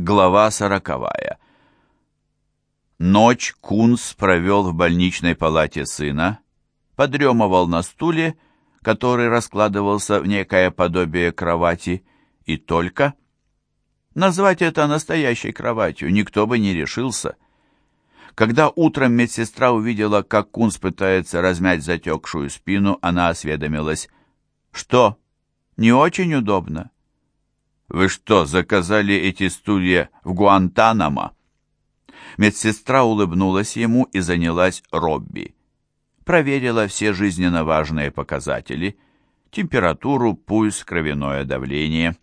Глава сороковая. Ночь Кунс провел в больничной палате сына, подремывал на стуле, который раскладывался в некое подобие кровати, и только... Назвать это настоящей кроватью никто бы не решился. Когда утром медсестра увидела, как Кунс пытается размять затекшую спину, она осведомилась. «Что, не очень удобно?» «Вы что, заказали эти стулья в Гуантанамо?» Медсестра улыбнулась ему и занялась Робби. Проверила все жизненно важные показатели – температуру, пульс, кровяное давление.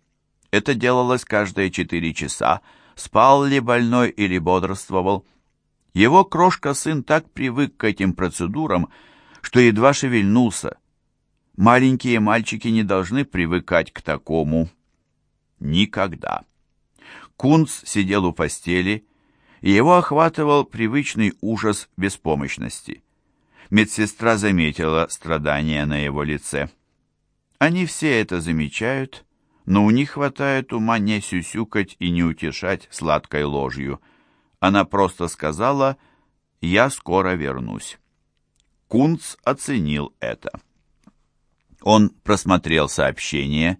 Это делалось каждые четыре часа, спал ли больной или бодрствовал. Его крошка-сын так привык к этим процедурам, что едва шевельнулся. Маленькие мальчики не должны привыкать к такому никогда. Кунц сидел у постели, и его охватывал привычный ужас беспомощности. Медсестра заметила страдания на его лице. Они все это замечают, но у них хватает ума не сюсюкать и не утешать сладкой ложью. Она просто сказала «Я скоро вернусь». Кунц оценил это. Он просмотрел сообщение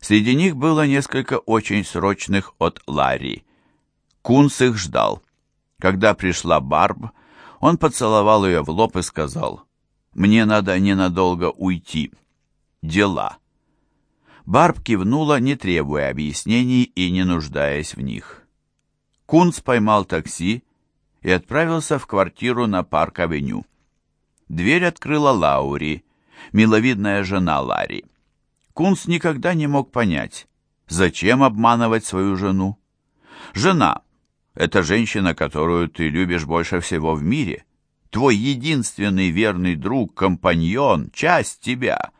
Среди них было несколько очень срочных от Ларри. Кунс их ждал. Когда пришла Барб, он поцеловал ее в лоб и сказал, «Мне надо ненадолго уйти. Дела». Барб кивнула, не требуя объяснений и не нуждаясь в них. Кунс поймал такси и отправился в квартиру на Парк-авеню. Дверь открыла Лаури, миловидная жена Ларри. Кунс никогда не мог понять, зачем обманывать свою жену. Жена — это женщина, которую ты любишь больше всего в мире. Твой единственный верный друг, компаньон, часть тебя.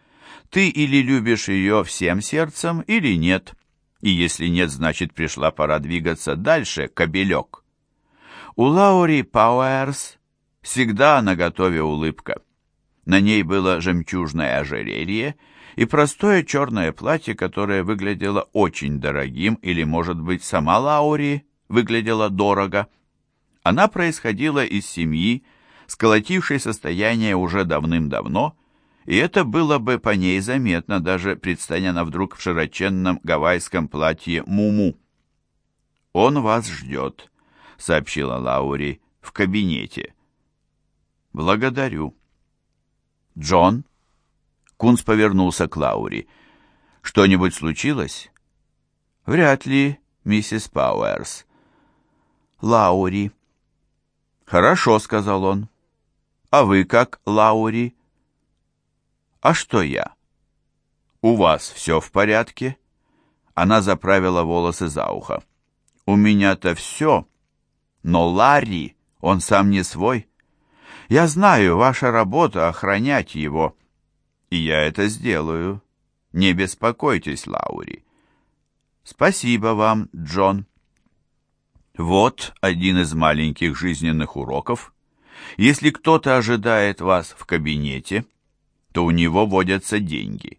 Ты или любишь ее всем сердцем, или нет. И если нет, значит, пришла пора двигаться дальше, кобелек. У Лаури Пауэрс всегда наготове улыбка. На ней было жемчужное ожерелье — и простое черное платье, которое выглядело очень дорогим, или, может быть, сама Лаури выглядела дорого. Она происходила из семьи, сколотившей состояние уже давным-давно, и это было бы по ней заметно, даже предстань она вдруг в широченном гавайском платье Муму. «Он вас ждет», — сообщила Лаури в кабинете. «Благодарю». «Джон?» Кунс повернулся к Лаури. «Что-нибудь случилось?» «Вряд ли, миссис Пауэрс». «Лаури». «Хорошо», — сказал он. «А вы как, Лаури?» «А что я?» «У вас все в порядке?» Она заправила волосы за ухо. «У меня-то все, но Ларри, он сам не свой. Я знаю, ваша работа — охранять его» и я это сделаю. Не беспокойтесь, Лаури. Спасибо вам, Джон. Вот один из маленьких жизненных уроков. Если кто-то ожидает вас в кабинете, то у него водятся деньги.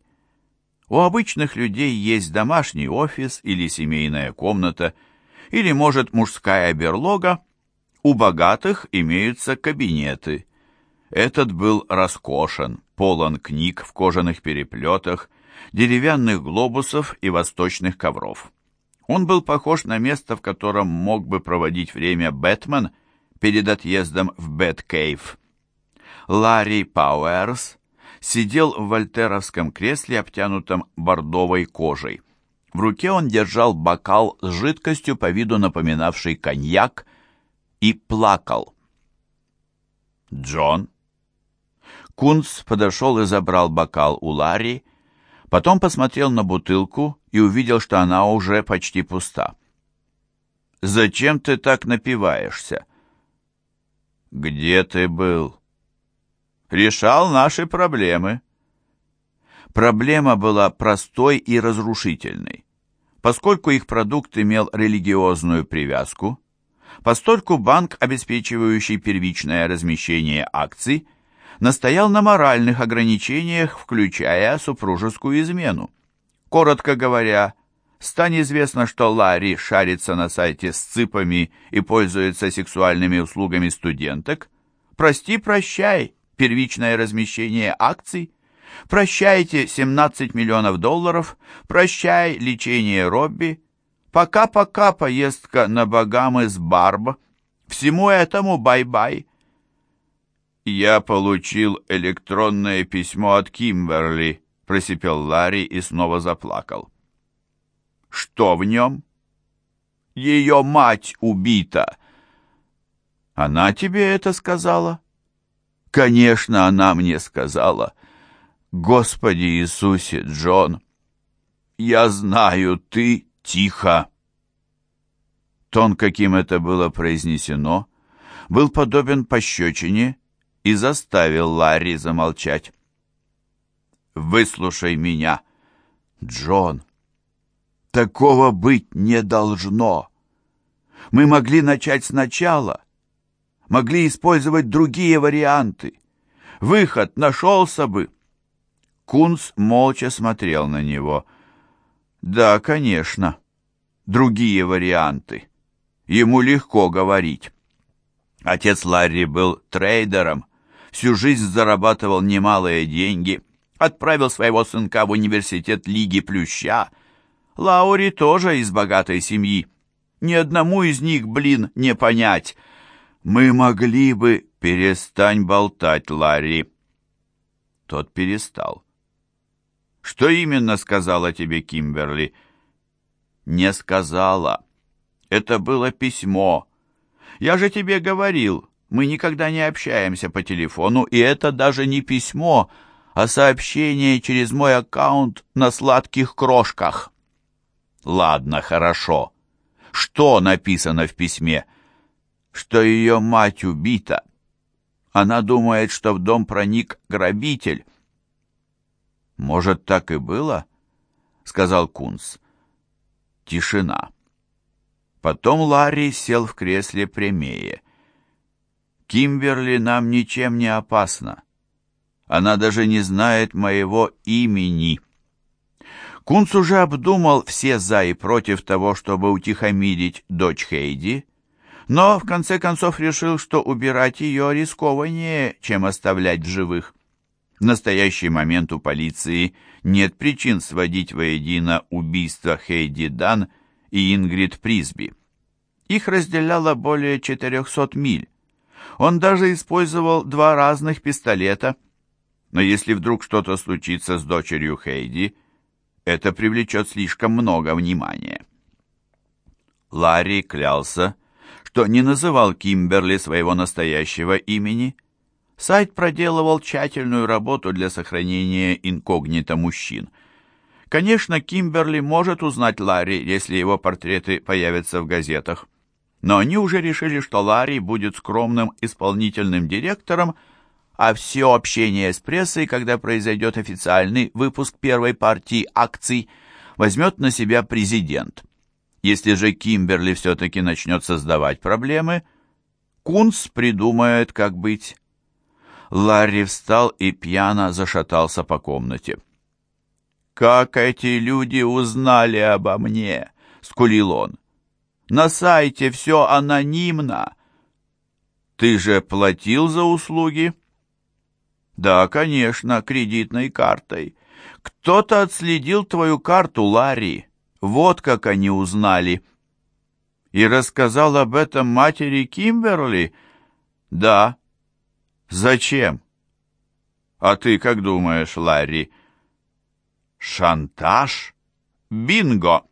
У обычных людей есть домашний офис или семейная комната, или, может, мужская берлога. У богатых имеются кабинеты. Этот был роскошен, полон книг в кожаных переплетах, деревянных глобусов и восточных ковров. Он был похож на место, в котором мог бы проводить время Бэтмен перед отъездом в Бэткейв. Ларри Пауэрс сидел в вольтеровском кресле, обтянутом бордовой кожей. В руке он держал бокал с жидкостью по виду напоминавший коньяк и плакал. «Джон», Кунц подошел и забрал бокал у Ларри, потом посмотрел на бутылку и увидел, что она уже почти пуста. «Зачем ты так напиваешься?» «Где ты был?» «Решал наши проблемы». Проблема была простой и разрушительной. Поскольку их продукт имел религиозную привязку, постольку банк, обеспечивающий первичное размещение акций, настоял на моральных ограничениях, включая супружескую измену. Коротко говоря, стань известно, что Ларри шарится на сайте с цыпами и пользуется сексуальными услугами студенток, прости-прощай, первичное размещение акций, прощайте 17 миллионов долларов, прощай лечение Робби, пока-пока поездка на Багамы с Барб, всему этому бай-бай. «Я получил электронное письмо от Кимберли», — просипел Ларри и снова заплакал. «Что в нем?» «Ее мать убита». «Она тебе это сказала?» «Конечно, она мне сказала». «Господи Иисусе, Джон!» «Я знаю, ты тихо!» Тон, каким это было произнесено, был подобен пощечине, и заставил Ларри замолчать. «Выслушай меня, Джон. Такого быть не должно. Мы могли начать сначала, могли использовать другие варианты. Выход нашелся бы». Кунс молча смотрел на него. «Да, конечно, другие варианты. Ему легко говорить». Отец Ларри был трейдером, всю жизнь зарабатывал немалые деньги, отправил своего сынка в университет Лиги Плюща. Лаури тоже из богатой семьи. Ни одному из них, блин, не понять. Мы могли бы... Перестань болтать, Ларри. Тот перестал. Что именно сказала тебе Кимберли? Не сказала. Это было письмо. Я же тебе говорил, мы никогда не общаемся по телефону, и это даже не письмо, а сообщение через мой аккаунт на сладких крошках. Ладно, хорошо. Что написано в письме? Что ее мать убита. Она думает, что в дом проник грабитель. Может, так и было? Сказал Кунс. Тишина. Потом Ларри сел в кресле прямее. Кимберли нам ничем не опасна. Она даже не знает моего имени. Кунц уже обдумал все «за» и «против» того, чтобы утихомирить дочь Хейди, но в конце концов решил, что убирать ее рискованнее, чем оставлять в живых. В настоящий момент у полиции нет причин сводить воедино убийство Хейди Дан и Ингрид Присби. Их разделяло более 400 миль. Он даже использовал два разных пистолета. Но если вдруг что-то случится с дочерью Хейди, это привлечет слишком много внимания. Ларри клялся, что не называл Кимберли своего настоящего имени. Сайт проделывал тщательную работу для сохранения инкогнито мужчин. Конечно, Кимберли может узнать Ларри, если его портреты появятся в газетах но они уже решили, что Ларри будет скромным исполнительным директором, а все общение с прессой, когда произойдет официальный выпуск первой партии акций, возьмет на себя президент. Если же Кимберли все-таки начнет создавать проблемы, Кунс придумает, как быть. Ларри встал и пьяно зашатался по комнате. «Как эти люди узнали обо мне?» — скулил он. На сайте все анонимно. Ты же платил за услуги? Да, конечно, кредитной картой. Кто-то отследил твою карту, Ларри. Вот как они узнали. И рассказал об этом матери Кимберли? Да. Зачем? А ты как думаешь, Ларри? Шантаж? Бинго!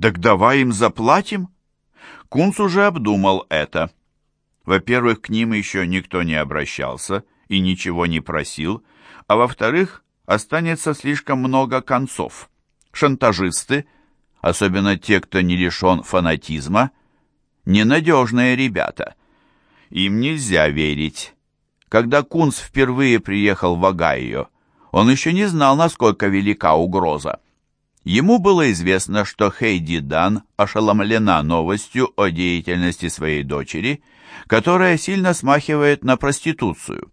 Так давай им заплатим? Кунц уже обдумал это. Во-первых, к ним еще никто не обращался и ничего не просил, а во-вторых, останется слишком много концов. Шантажисты, особенно те, кто не лишен фанатизма, ненадежные ребята. Им нельзя верить. Когда Кунц впервые приехал в Огайо, он еще не знал, насколько велика угроза. Ему было известно, что Хейди Дан ошеломлена новостью о деятельности своей дочери, которая сильно смахивает на проституцию.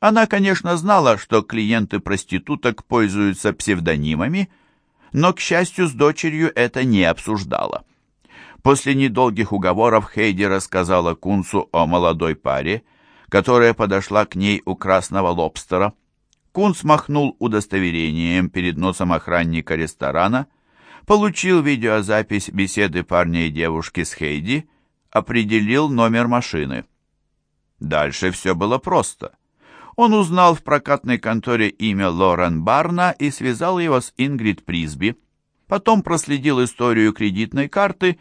Она, конечно, знала, что клиенты проституток пользуются псевдонимами, но, к счастью, с дочерью это не обсуждала. После недолгих уговоров Хейди рассказала Кунцу о молодой паре, которая подошла к ней у красного лобстера. Кунц махнул удостоверением перед носом охранника ресторана, получил видеозапись беседы парня и девушки с Хейди, определил номер машины. Дальше все было просто. Он узнал в прокатной конторе имя Лорен Барна и связал его с Ингрид Присби. Потом проследил историю кредитной карты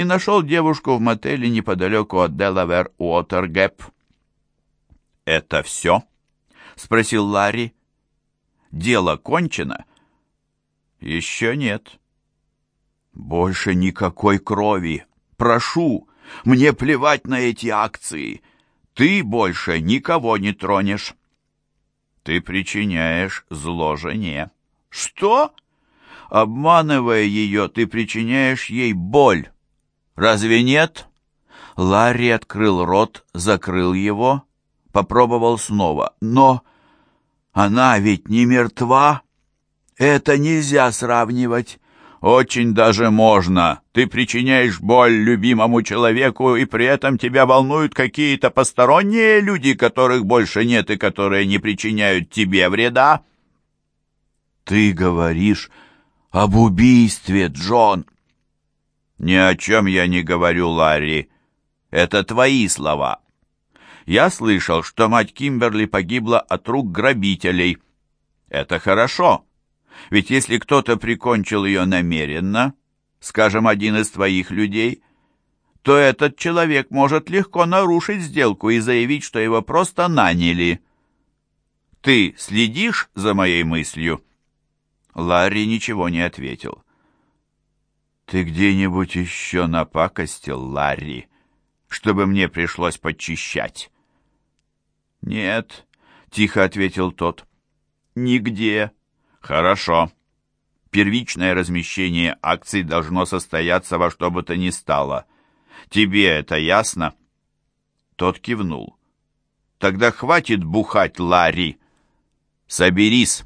и нашел девушку в мотеле неподалеку от Делавер Уотергэп. «Это все?» — спросил Ларри. «Дело кончено?» «Еще нет». «Больше никакой крови. Прошу, мне плевать на эти акции. Ты больше никого не тронешь». «Ты причиняешь зло жене». «Что?» «Обманывая ее, ты причиняешь ей боль. Разве нет?» Ларри открыл рот, закрыл его, попробовал снова. «Но она ведь не мертва. Это нельзя сравнивать. Очень даже можно. Ты причиняешь боль любимому человеку, и при этом тебя волнуют какие-то посторонние люди, которых больше нет и которые не причиняют тебе вреда. Ты говоришь об убийстве, Джон. Ни о чем я не говорю, Ларри. Это твои слова. Я слышал, что мать Кимберли погибла от рук грабителей. Это хорошо. Ведь если кто-то прикончил ее намеренно, скажем, один из твоих людей, то этот человек может легко нарушить сделку и заявить, что его просто наняли. Ты следишь за моей мыслью?» Ларри ничего не ответил. «Ты где-нибудь еще напакостил, Ларри, чтобы мне пришлось подчищать?» «Нет», — тихо ответил тот, — «нигде». Хорошо. Первичное размещение акций должно состояться во что бы то ни стало. Тебе это ясно? Тот кивнул. Тогда хватит бухать, Ларри. Соберись.